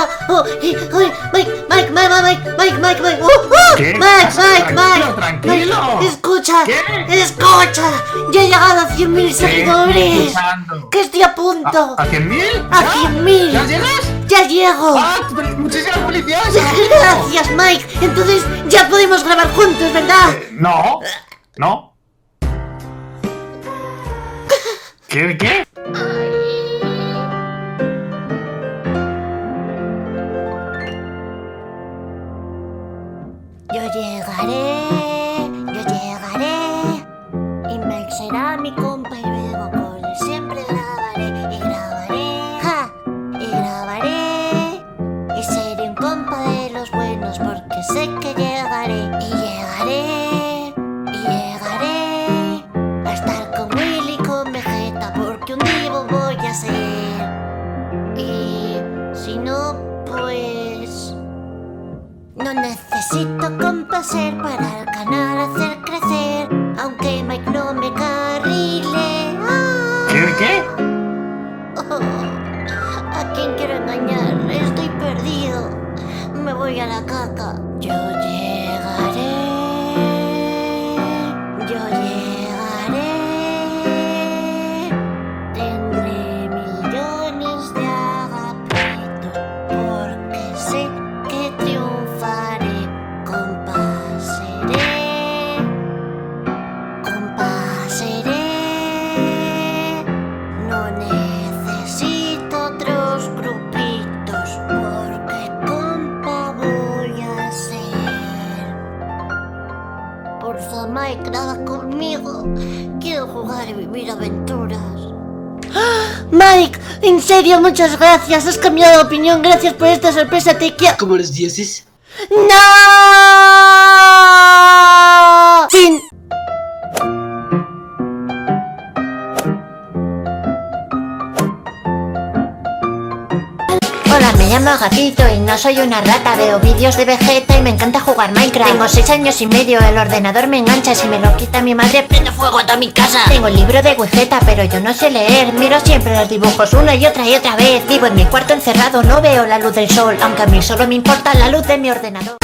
Ah, oh, eh, ay, Mike, Mike, Mike, Mike, Mike, Mike, Mike, oh, oh. Mike, Mike, Tranquilo, Mike, tranquilo. Mike, escucha, escucha, ya he llegado a 100.000 seguidores, que estoy a punto, ¿A 100.000? A ¿Ya? 100.000. ¿Ya llegas? ya llego. ¡Ah! Muchísimas felicidades. Gracias, Mike. Entonces ya podemos grabar juntos, ¿verdad? Eh, No, no. ¿Qué? ¿Qué? Yo llegaré, yo llegaré. Y Mike será mi compa y luego con él siempre grabaré y grabaré. ¡Ja! Y grabaré. Y seré un compa de los buenos porque sé que llegaré. No necesito complacer para el canal hacer crecer, aunque Mike no me carrile. Ah, ¿Qué? ¿Qué? oh, ¿A quién quiero engañar? Estoy perdido. Me voy a la caca. Yo llegaré. Yo llegaré. Tendré millones de agapitos porque sé Mike, nada conmigo. Quiero jugar y vivir aventuras. Mike, en serio, muchas gracias. Has cambiado de opinión. Gracias por esta sorpresa. Te quiero. Como los dioses. ¡No! Llamo Gatito y no soy una rata. Veo vídeos de Vegeta y me encanta jugar Minecraft. Tengo seis años y medio, el ordenador me engancha. Si me lo quita mi madre, prende fuego a toda mi casa. Tengo el libro de Vegeta, pero yo no sé leer. Miro siempre los dibujos una y otra y otra vez. Vivo en mi cuarto encerrado, no veo la luz del sol. Aunque a mí solo me importa la luz de mi ordenador.